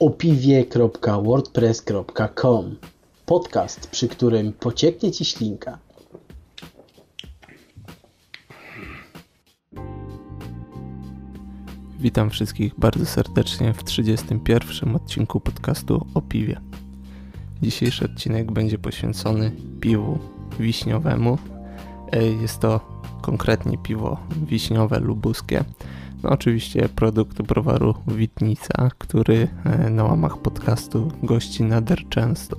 opiwie.wordpress.com Podcast, przy którym pocieknie Ci ślinka. Witam wszystkich bardzo serdecznie w 31. odcinku podcastu o piwie. Dzisiejszy odcinek będzie poświęcony piwu wiśniowemu. E, jest to konkretnie piwo wiśniowe lubuskie. No oczywiście produkt browaru Witnica, który e, na łamach podcastu gości nader często.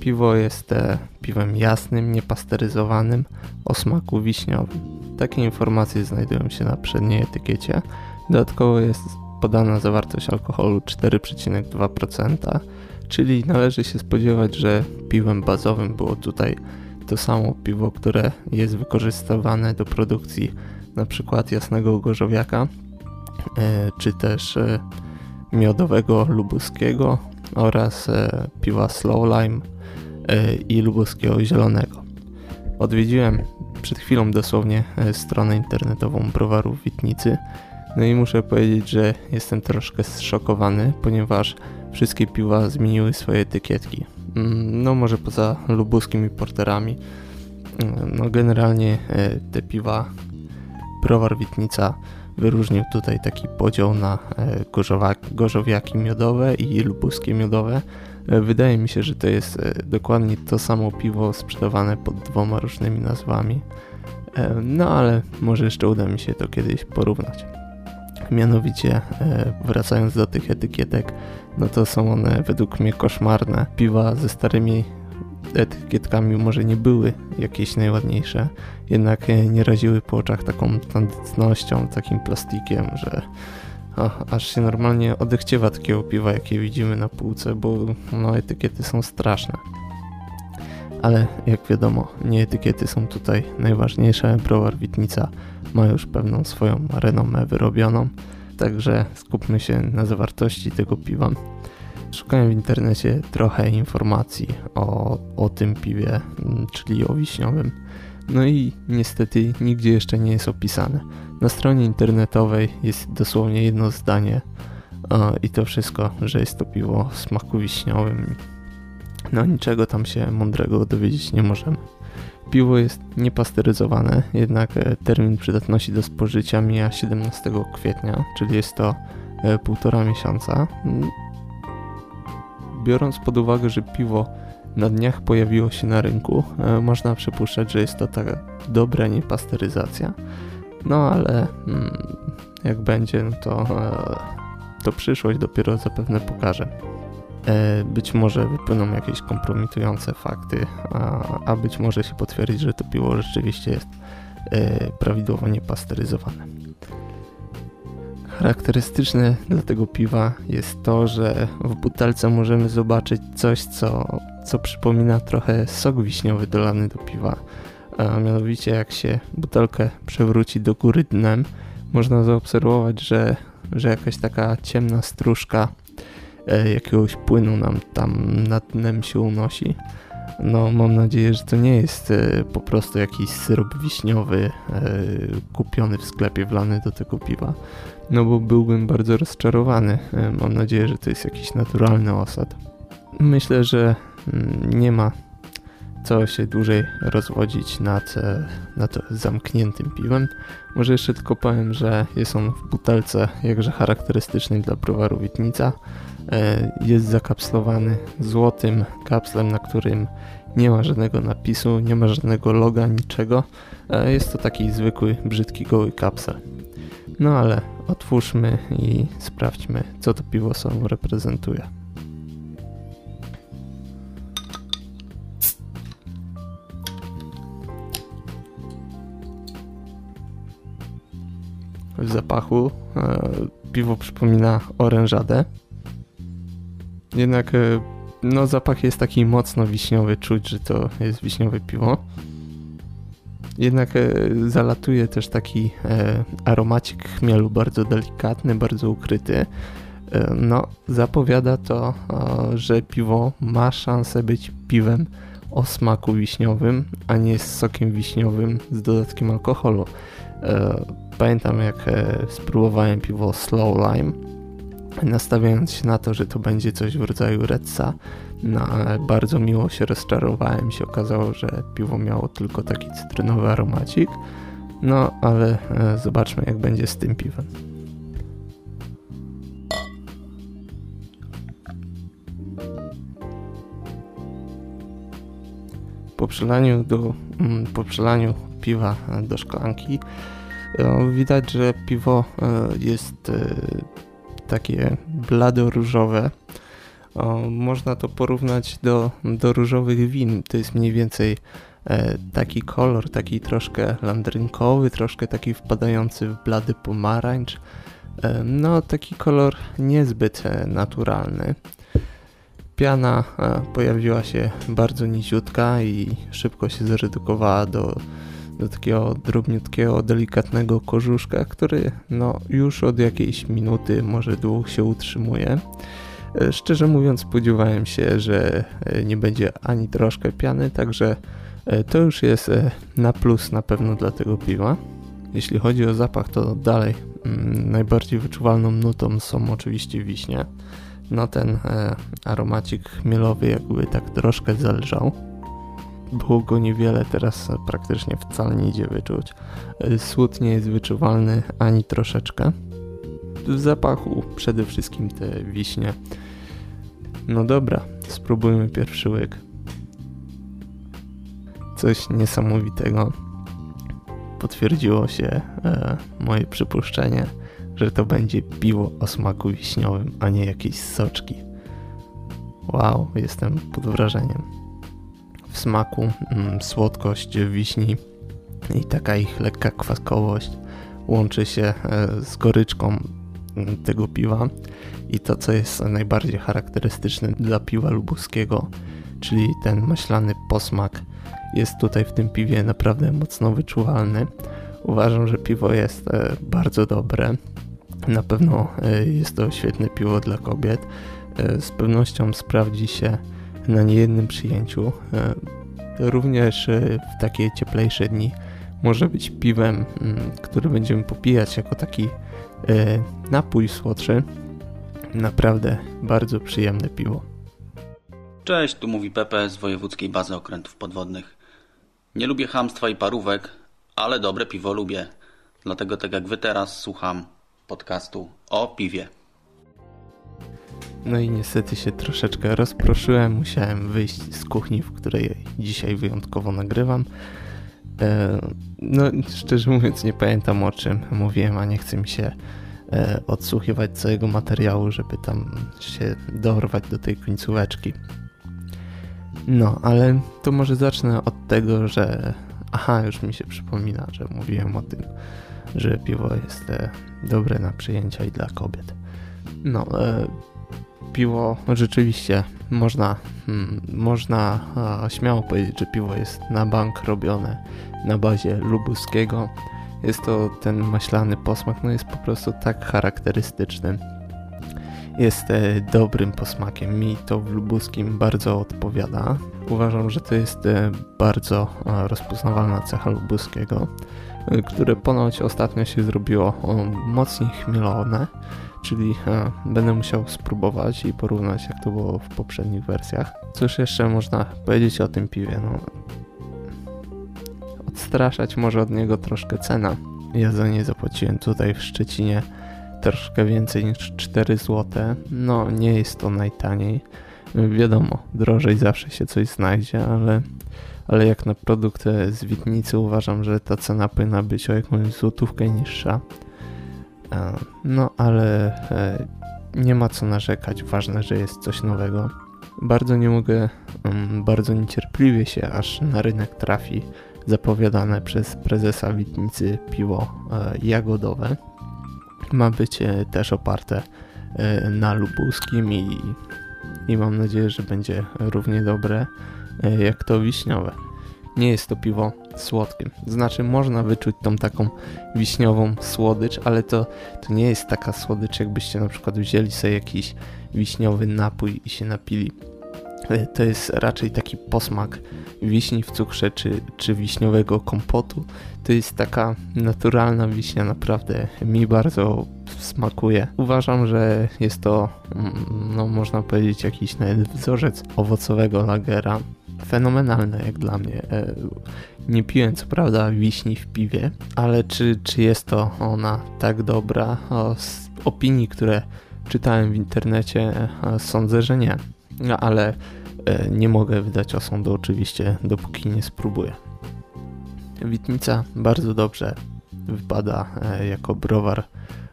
Piwo jest e, piwem jasnym, niepasteryzowanym, o smaku wiśniowym. Takie informacje znajdują się na przedniej etykiecie. Dodatkowo jest podana zawartość alkoholu 4,2%, czyli należy się spodziewać, że piwem bazowym było tutaj to samo piwo, które jest wykorzystywane do produkcji na przykład jasnego gorzowiaka, e, czy też e, miodowego lubuskiego oraz e, piwa Slow Lime i lubuskiego zielonego. Odwiedziłem przed chwilą dosłownie stronę internetową browaru Witnicy no i muszę powiedzieć, że jestem troszkę zszokowany, ponieważ wszystkie piwa zmieniły swoje etykietki. Mm, no może poza lubuskimi porterami. Mm, no generalnie te piwa browar Witnica wyróżnił tutaj taki podział na e, gorzowiaki miodowe i lubuskie miodowe. E, wydaje mi się, że to jest e, dokładnie to samo piwo sprzedawane pod dwoma różnymi nazwami. No ale może jeszcze uda mi się to kiedyś porównać. Mianowicie, wracając do tych etykietek, no to są one według mnie koszmarne. Piwa ze starymi etykietkami może nie były jakieś najładniejsze, jednak nie raziły po oczach taką tandetnością, takim plastikiem, że aż się normalnie odechciewa takiego piwa, jakie widzimy na półce, bo no, etykiety są straszne. Ale jak wiadomo, nie etykiety są tutaj najważniejsze. Browar Witnica ma już pewną swoją renomę wyrobioną, także skupmy się na zawartości tego piwa. Szukałem w internecie trochę informacji o, o tym piwie, mm, czyli o wiśniowym. No i niestety nigdzie jeszcze nie jest opisane. Na stronie internetowej jest dosłownie jedno zdanie i to wszystko, że jest to piwo o smaku wiśniowym. No niczego tam się mądrego dowiedzieć nie możemy. Piwo jest niepasteryzowane, jednak e, termin przydatności do spożycia mija 17 kwietnia, czyli jest to e, półtora miesiąca biorąc pod uwagę, że piwo na dniach pojawiło się na rynku, e, można przypuszczać, że jest to taka dobra niepasteryzacja. No ale mm, jak będzie, no to, to przyszłość dopiero zapewne pokaże. E, być może wypłyną jakieś kompromitujące fakty, a, a być może się potwierdzi, że to piwo rzeczywiście jest prawidłowo niepasteryzowane. Charakterystyczne dla tego piwa jest to, że w butelce możemy zobaczyć coś, co, co przypomina trochę sok wiśniowy dolany do piwa. A mianowicie jak się butelkę przewróci do góry dnem, można zaobserwować, że, że jakaś taka ciemna stróżka e, jakiegoś płynu nam tam nad dnem się unosi. No, mam nadzieję, że to nie jest e, po prostu jakiś syrop wiśniowy e, kupiony w sklepie wlany do tego piwa, no bo byłbym bardzo rozczarowany. E, mam nadzieję, że to jest jakiś naturalny osad. Myślę, że mm, nie ma co się dłużej rozwodzić nad, e, nad zamkniętym piwem. Może jeszcze tylko powiem, że jest on w butelce jakże charakterystycznej dla browaru Witnica. E, jest zakapslowany złotym kapslem, na którym nie ma żadnego napisu, nie ma żadnego loga, niczego. Jest to taki zwykły, brzydki, goły kapsel. No ale otwórzmy i sprawdźmy, co to piwo sobą reprezentuje. W zapachu e, piwo przypomina orężadę. Jednak e, no, zapach jest taki mocno wiśniowy, czuć, że to jest wiśniowe piwo. Jednak e, zalatuje też taki e, aromacik chmielu, bardzo delikatny, bardzo ukryty. No, zapowiada to, że piwo ma szansę być piwem o smaku wiśniowym, a nie z sokiem wiśniowym z dodatkiem alkoholu. Pamiętam jak spróbowałem piwo Slow Lime nastawiając się na to, że to będzie coś w rodzaju Redsa, no bardzo miło się rozczarowałem. się okazało, że piwo miało tylko taki cytrynowy aromacik. No ale e, zobaczmy jak będzie z tym piwem. Po przelaniu, do, mm, po przelaniu piwa do szklanki e, widać, że piwo e, jest takie blado-różowe. Można to porównać do, do różowych win. To jest mniej więcej e, taki kolor, taki troszkę landrynkowy, troszkę taki wpadający w blady pomarańcz. E, no, taki kolor niezbyt e, naturalny. Piana pojawiła się bardzo niziutka i szybko się zredukowała do do takiego drobniutkiego, delikatnego korzuszka, który no, już od jakiejś minuty, może dwóch się utrzymuje. E, szczerze mówiąc, spodziewałem się, że e, nie będzie ani troszkę piany, także e, to już jest na plus na pewno dla tego piwa. Jeśli chodzi o zapach, to dalej mm, najbardziej wyczuwalną nutą są oczywiście wiśnie. No ten aromacik chmielowy jakby tak troszkę zależał. Było go niewiele, teraz praktycznie wcale nie idzie wyczuć. Słód nie jest wyczuwalny ani troszeczkę. W zapachu przede wszystkim te wiśnie. No dobra, spróbujmy pierwszy łyk. Coś niesamowitego. Potwierdziło się e, moje przypuszczenie, że to będzie piwo o smaku wiśniowym, a nie jakieś soczki. Wow, jestem pod wrażeniem w smaku, mm, słodkość wiśni i taka ich lekka kwaskowość łączy się e, z goryczką mm, tego piwa i to, co jest najbardziej charakterystyczne dla piwa lubuskiego, czyli ten maślany posmak jest tutaj w tym piwie naprawdę mocno wyczuwalny. Uważam, że piwo jest e, bardzo dobre. Na pewno e, jest to świetne piwo dla kobiet. Z pewnością sprawdzi się na niejednym przyjęciu. E, również e, w takie cieplejsze dni może być piwem, mm, który będziemy popijać jako taki e, napój słodszy. Naprawdę bardzo przyjemne piwo. Cześć, tu mówi Pepe z Wojewódzkiej Bazy Okrętów Podwodnych. Nie lubię hamstwa i parówek, ale dobre piwo lubię. Dlatego tak jak wy teraz słucham podcastu o piwie. No i niestety się troszeczkę rozproszyłem, musiałem wyjść z kuchni, w której dzisiaj wyjątkowo nagrywam. E, no, szczerze mówiąc, nie pamiętam o czym mówiłem, a nie chcę mi się e, odsłuchiwać całego materiału, żeby tam się dorwać do tej końcóweczki. No, ale to może zacznę od tego, że. Aha, już mi się przypomina, że mówiłem o tym, że piwo jest e, dobre na przyjęcia i dla kobiet. No, piwo rzeczywiście można, hmm, można a, śmiało powiedzieć, że piwo jest na bank robione na bazie lubuskiego. Jest to ten maślany posmak, no jest po prostu tak charakterystyczny. Jest e, dobrym posmakiem, mi to w lubuskim bardzo odpowiada. Uważam, że to jest e, bardzo rozpoznawalna cecha lubuskiego, e, które ponoć ostatnio się zrobiło o, mocniej chmielone czyli e, będę musiał spróbować i porównać jak to było w poprzednich wersjach. Cóż jeszcze można powiedzieć o tym piwie? No, odstraszać może od niego troszkę cena. Ja za nie zapłaciłem tutaj w Szczecinie troszkę więcej niż 4 zł. No nie jest to najtaniej. Wiadomo, drożej zawsze się coś znajdzie, ale, ale jak na produkt z Witnicy uważam, że ta cena powinna być o jakąś złotówkę niższa. No ale e, nie ma co narzekać, ważne, że jest coś nowego. Bardzo nie mogę, mm, bardzo niecierpliwie się aż na rynek trafi zapowiadane przez prezesa Witnicy piwo e, jagodowe. Ma być e, też oparte na lubuskim i, i mam nadzieję, że będzie równie dobre jak to wiśniowe nie jest to piwo słodkie. Znaczy można wyczuć tą taką wiśniową słodycz, ale to, to nie jest taka słodycz, jakbyście na przykład wzięli sobie jakiś wiśniowy napój i się napili. E, to jest raczej taki posmak wiśni w cukrze czy, czy wiśniowego kompotu. To jest taka naturalna wiśnia, naprawdę mi bardzo smakuje. Uważam, że jest to, mm, no można powiedzieć, jakiś nawet wzorzec owocowego lagera. Fenomenalne jak dla mnie. E, nie piłem co prawda wiśni w piwie, ale czy, czy jest to ona tak dobra? Z opinii, które czytałem w internecie, e, sądzę, że nie. No, ale e, nie mogę wydać osądu oczywiście, dopóki nie spróbuję. Witnica bardzo dobrze wypada jako browar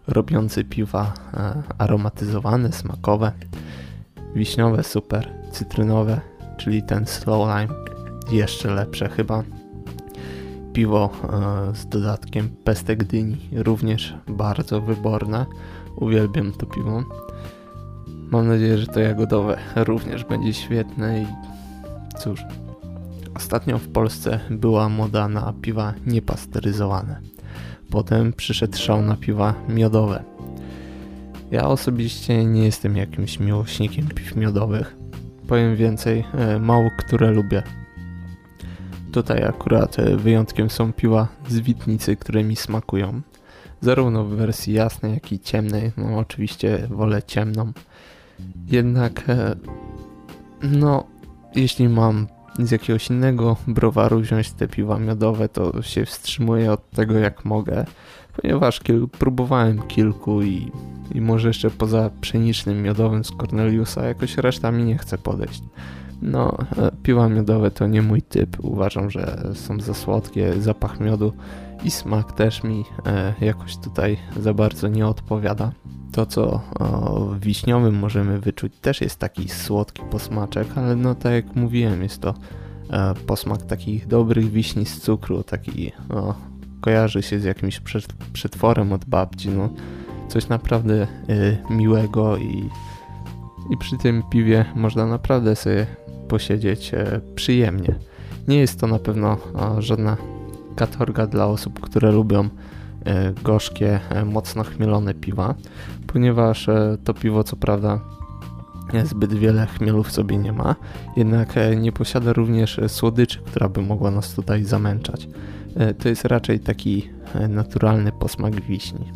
robiący piwa aromatyzowane, smakowe, wiśniowe super, cytrynowe, czyli ten slow lime jeszcze lepsze chyba piwo e, z dodatkiem pestek dyni, również bardzo wyborne. Uwielbiam to piwo. Mam nadzieję, że to jagodowe również będzie świetne i cóż. Ostatnio w Polsce była moda na piwa niepasteryzowane. Potem przyszedł szał na piwa miodowe. Ja osobiście nie jestem jakimś miłośnikiem piw miodowych. Powiem więcej, e, mało które lubię. Tutaj akurat e, wyjątkiem są piła z Witnicy, które mi smakują. Zarówno w wersji jasnej, jak i ciemnej. No oczywiście wolę ciemną. Jednak e, no jeśli mam z jakiegoś innego browaru wziąć te piwa miodowe, to się wstrzymuję od tego jak mogę, ponieważ kil próbowałem kilku i, i może jeszcze poza pszenicznym miodowym z Corneliusa jakoś reszta mi nie chce podejść. No, e, piwa miodowe to nie mój typ. Uważam, że są za słodkie, zapach miodu i smak też mi e, jakoś tutaj za bardzo nie odpowiada. To, co w wiśniowym możemy wyczuć, też jest taki słodki posmaczek, ale no tak jak mówiłem, jest to e, posmak takich dobrych wiśni z cukru, taki no, kojarzy się z jakimś przetworem od babci, no coś naprawdę miłego i, i przy tym piwie można naprawdę sobie posiedzieć e, przyjemnie. Nie jest to na pewno żadna katorga dla osób, które lubią e, gorzkie, e, mocno chmielone piwa, ponieważ to piwo co prawda zbyt wiele chmielu w sobie nie ma, jednak nie posiada również słodyczy, która by mogła nas tutaj zamęczać. To jest raczej taki naturalny posmak wiśni.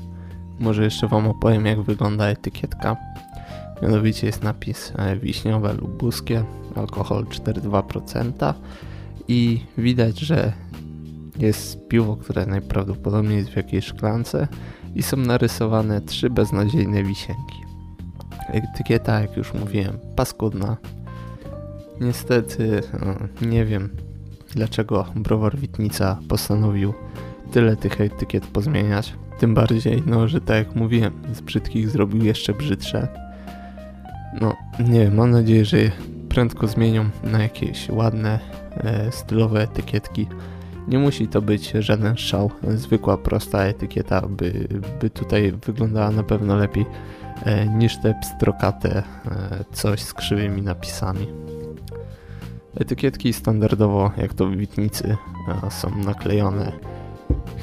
Może jeszcze Wam opowiem jak wygląda etykietka. Mianowicie jest napis wiśniowe lub buskie, alkohol 4,2% i widać, że jest piwo, które najprawdopodobniej jest w jakiejś szklance i są narysowane trzy beznadziejne wisienki. Etykieta, jak już mówiłem, paskudna. Niestety no, nie wiem, dlaczego browar Witnica postanowił tyle tych etykiet pozmieniać. Tym bardziej, no, że tak jak mówiłem, z brzydkich zrobił jeszcze brzydsze. No, nie wiem, mam nadzieję, że prędko zmienią na jakieś ładne, e, stylowe etykietki. Nie musi to być żaden szał, zwykła, prosta etykieta, by, by tutaj wyglądała na pewno lepiej e, niż te pstrokate e, coś z krzywymi napisami. Etykietki standardowo, jak to w Witnicy, są naklejone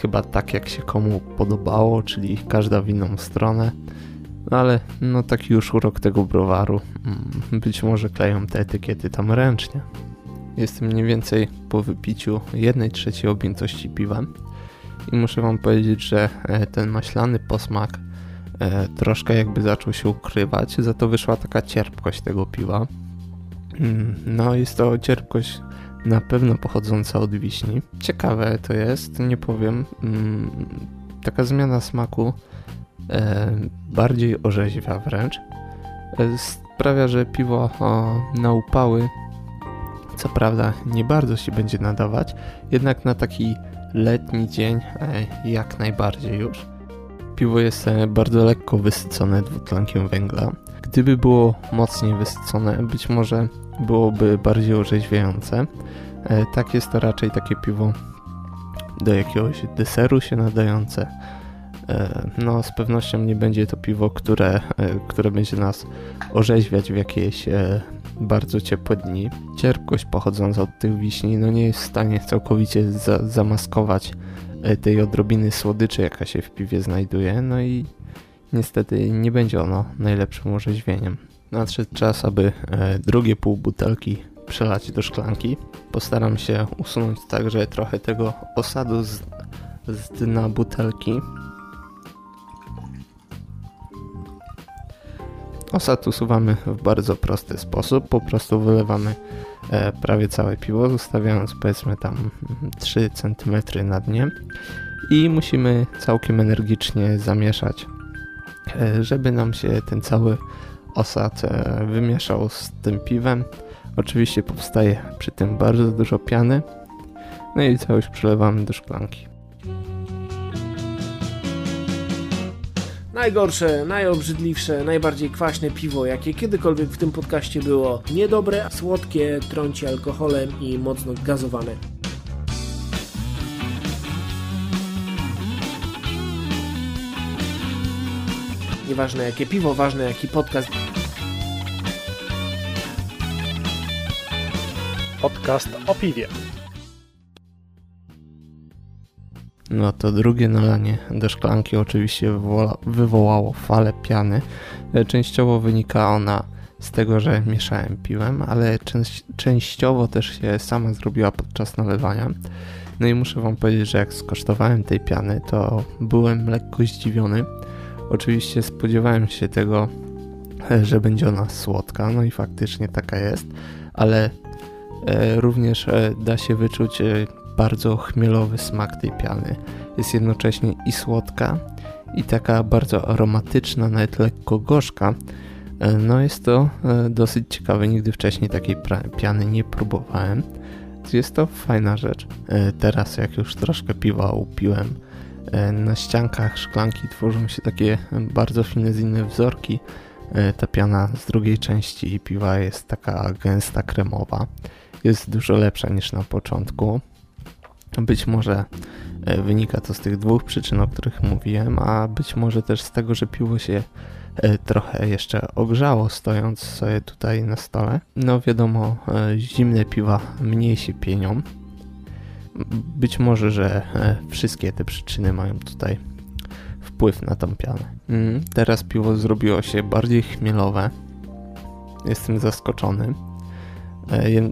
chyba tak jak się komu podobało, czyli każda w inną stronę. No ale no taki już urok tego browaru. Mm, być może kleją te etykiety tam ręcznie. Jestem mniej więcej po wypiciu jednej trzeciej objętości piwa i muszę wam powiedzieć, że e, ten maślany posmak e, troszkę jakby zaczął się ukrywać, za to wyszła taka cierpkość tego piwa. Mm, no jest to cierpkość na pewno pochodząca od wiśni. Ciekawe to jest, nie powiem. Mm, taka zmiana smaku E, bardziej orzeźwia wręcz. E, sprawia, że piwo na upały co prawda nie bardzo się będzie nadawać, jednak na taki letni dzień e, jak najbardziej już. Piwo jest bardzo lekko wysycone dwutlenkiem węgla. Gdyby było mocniej wysycone, być może byłoby bardziej orzeźwiające. Tak jest to raczej takie piwo do jakiegoś deseru się nadające E, no z pewnością nie będzie to piwo, które, e, które będzie nas orzeźwiać w jakieś bardzo ciepłe dni. Cierpkość pochodząca od tych wiśni no nie jest w stanie całkowicie za zamaskować tej odrobiny słodyczy, jaka się w piwie znajduje, no i niestety nie będzie ono najlepszym orzeźwieniem. Nadszedł czas, aby drugie pół butelki przelać do szklanki. Postaram się usunąć także trochę tego osadu z, z dna butelki. Osad usuwamy w bardzo prosty sposób. Po prostu wylewamy e, prawie całe piwo, zostawiając powiedzmy tam 3 cm na dnie i musimy całkiem energicznie zamieszać, e, żeby nam się ten cały osad e, wymieszał z tym piwem. Oczywiście powstaje przy tym bardzo dużo piany. No i całość przelewamy do szklanki. Najgorsze, najobrzydliwsze, najbardziej kwaśne piwo, jakie kiedykolwiek w tym podcaście było. Niedobre, słodkie, trąci alkoholem i mocno gazowane. Nieważne jakie piwo, ważne jaki podcast. Podcast o piwie. No to drugie nalanie do szklanki oczywiście wywoła, wywołało falę piany. E, częściowo wynika ona z tego, że mieszałem piwem, ale część, częściowo też się sama zrobiła podczas nalewania. No i muszę wam powiedzieć, że jak skosztowałem tej piany, to byłem lekko zdziwiony. Oczywiście spodziewałem się tego, e, że będzie ona słodka, no i faktycznie taka jest, ale e, również da się wyczuć bardzo chmielowy smak tej piany. Jest jednocześnie i słodka, i taka bardzo aromatyczna, nawet lekko gorzka. E, no jest to e, dosyć ciekawe, nigdy wcześniej takiej piany nie próbowałem. Jest to fajna rzecz. E, teraz jak już troszkę piwa upiłem, na ściankach szklanki tworzą się takie bardzo finezyjne wzorki. Ta piana z drugiej części piwa jest taka gęsta, kremowa. Jest dużo lepsza niż na początku. Być może e, wynika to z tych dwóch przyczyn, o których mówiłem, a być może też z tego, że piwo się e, trochę jeszcze ogrzało stojąc sobie tutaj na stole. No wiadomo, e, zimne piwa mniej się pienią. Być może, że wszystkie te przyczyny mają tutaj wpływ na tą pianę. Mm, teraz piwo zrobiło się bardziej chmielowe. Jestem zaskoczony.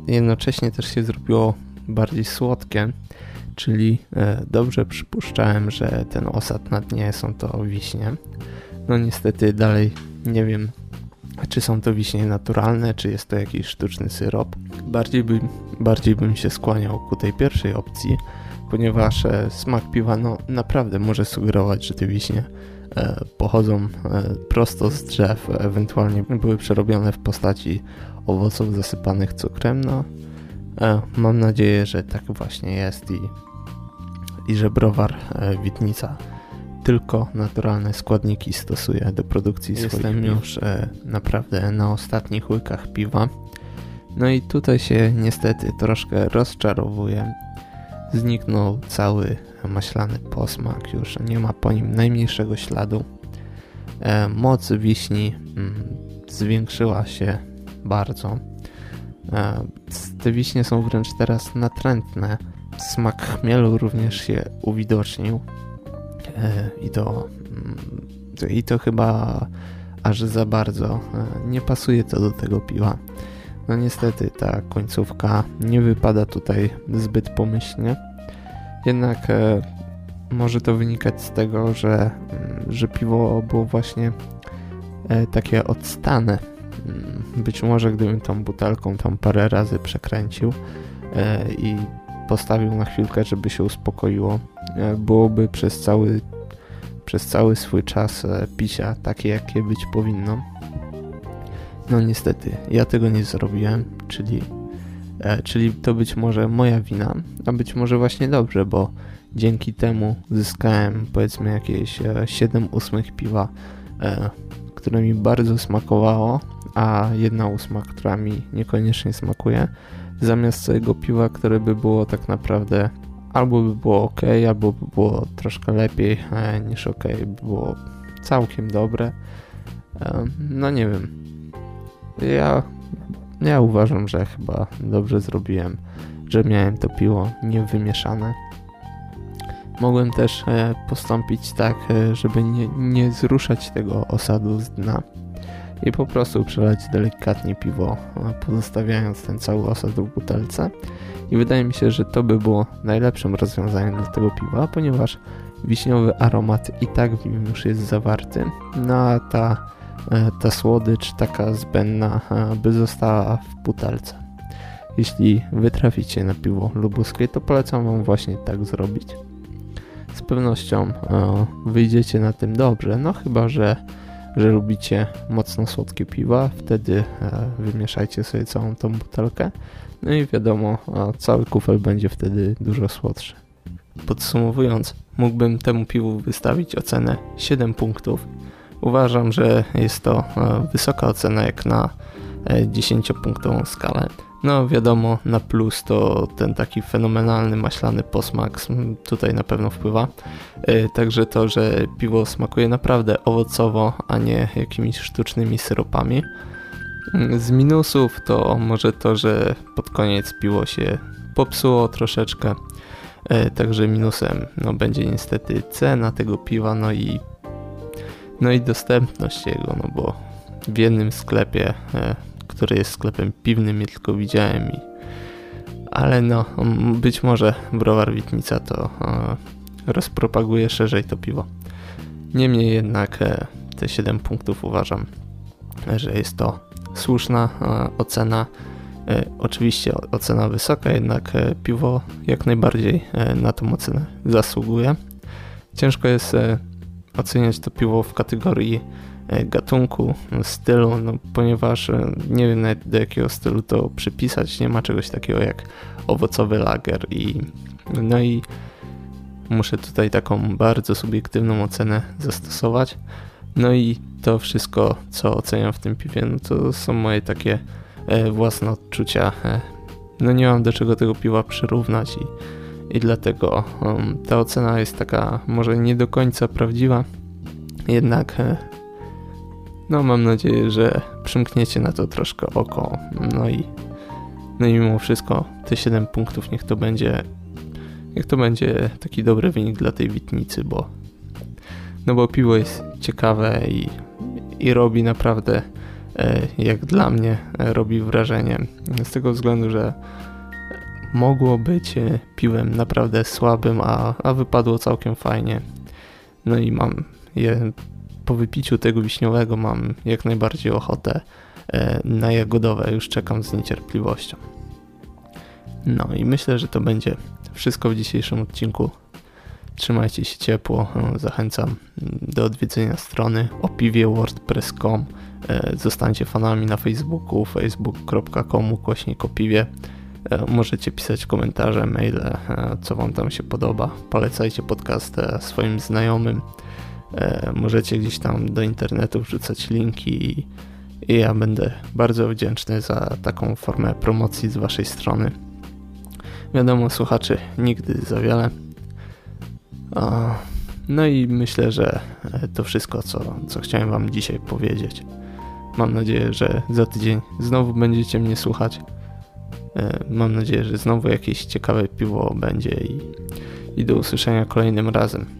Jednocześnie też się zrobiło bardziej słodkie czyli e, dobrze przypuszczałem, że ten osad na dnie są to wiśnie. No niestety dalej nie wiem, czy są to wiśnie naturalne, czy jest to jakiś sztuczny syrop. Bardziej, by, bardziej bym się skłaniał ku tej pierwszej opcji, ponieważ e, smak piwa no, naprawdę może sugerować, że te wiśnie e, pochodzą prosto z drzew, ewentualnie były przerobione w postaci owoców zasypanych cukrem. No, mam nadzieję, że tak właśnie jest i i że browar e, Witnica tylko naturalne składniki stosuje do produkcji Jestem swoich Jestem już e, naprawdę na ostatnich łykach piwa. No i tutaj się niestety troszkę rozczarowuję. Zniknął cały maślany posmak, już nie ma po nim najmniejszego śladu. E, moc wiśni mm, zwiększyła się bardzo. Te wiśnie są wręcz teraz natrętne Smak chmielu również się uwidocznił. E, I to, mm, I to chyba aż za bardzo e, nie pasuje to do tego piwa. No niestety ta końcówka nie wypada tutaj zbyt pomyślnie. Jednak e, może to wynikać z tego, że, mm, że piwo było właśnie takie odstane. Mm, być może gdybym tą butelką tam parę razy przekręcił i postawił na chwilkę, żeby się uspokoiło, e, byłoby przez cały, przez cały swój czas e, pisia takie, jakie być powinno. No niestety, ja tego nie zrobiłem, czyli, e, czyli to być może moja wina, a być może właśnie dobrze, bo dzięki temu zyskałem powiedzmy jakieś 7 ósmych piwa, które mi bardzo smakowało, a jedna ósma, która mi niekoniecznie smakuje, zamiast całego piwa, które by było tak naprawdę albo by było ok, albo by było troszkę lepiej e, niż ok, by było całkiem dobre. E, no nie wiem. Ja, ja uważam, że chyba dobrze zrobiłem, że miałem to piwo niewymieszane. Mogłem też e, postąpić tak, żeby nie, nie zruszać tego osadu z dna i po prostu przelać delikatnie piwo, pozostawiając ten cały osad w butelce. I wydaje mi się, że to by było najlepszym rozwiązaniem dla tego piwa, ponieważ wiśniowy aromat i tak w nim już jest zawarty, no a ta, e, ta słodycz taka zbędna e, by została w butelce. Jeśli wytraficie na piwo lubuskie, to polecam Wam właśnie tak zrobić. Z pewnością e, wyjdziecie na tym dobrze, no chyba, że, że lubicie mocno słodkie piwa, wtedy wymieszajcie sobie całą tą butelkę, no i wiadomo, cały kufel będzie wtedy dużo słodszy. Podsumowując, mógłbym temu piwu wystawić ocenę 7 punktów. Uważam, że jest to e, wysoka ocena jak na 10-punktową e, skalę. No wiadomo, na plus to ten taki fenomenalny maślany posmak tutaj na pewno wpływa. E, także to, że piwo smakuje naprawdę owocowo, a nie jakimiś sztucznymi syropami. Z minusów to może to, że pod koniec piło się popsuło troszeczkę. E, także minusem no, będzie niestety cena tego piwa, no i no i dostępność jego, no bo w jednym sklepie, e, który jest sklepem piwnym, je tylko widziałem i ale no, być może browar Witnica to e, rozpropaguje szerzej to piwo. Niemniej jednak te 7 punktów uważam, że jest to słuszna ocena E, oczywiście ocena wysoka, jednak e, piwo jak najbardziej e, na tą ocenę zasługuje. Ciężko jest oceniać to piwo w kategorii gatunku, stylu, no, ponieważ nie wiem nawet do jakiego stylu to przypisać, nie ma czegoś takiego jak owocowy lager i no i muszę tutaj taką bardzo subiektywną ocenę zastosować. No i to wszystko, co oceniam w tym piwie, no to są moje takie E, własne odczucia. E, no nie mam do czego tego piwa przyrównać i, i dlatego um, ta ocena jest taka może nie do końca prawdziwa, jednak e, no mam nadzieję, że przymkniecie na to troszkę oko. No i, no i mimo wszystko te 7 punktów niech to będzie niech to będzie taki dobry wynik dla tej witnicy, bo no bo piwo jest ciekawe i, i robi naprawdę E, jak dla mnie e, robi wrażenie. Z tego względu, że mogło być e, piwem naprawdę słabym, a, a wypadło całkiem fajnie. No i mam je, po wypiciu tego wiśniowego mam jak najbardziej ochotę na jagodowe. Już czekam z niecierpliwością. No i myślę, że to będzie wszystko w dzisiejszym odcinku. Trzymajcie się ciepło. Zachęcam do odwiedzenia strony opiwie.wordpress.com E, zostańcie fanami na Facebooku facebook.com ukośnik opiwie. E, możecie pisać komentarze, maile, e, co Wam tam się podoba. Polecajcie podcast swoim znajomym. Możecie gdzieś tam do internetu wrzucać linki i, ja będę bardzo wdzięczny za taką formę promocji z Waszej strony. Wiadomo, słuchaczy nigdy za wiele. No i myślę, że to wszystko, co, co chciałem Wam dzisiaj powiedzieć. Mam nadzieję, że za tydzień znowu będziecie mnie słuchać. E, mam nadzieję, że znowu jakieś ciekawe piwo będzie i, i do usłyszenia kolejnym razem.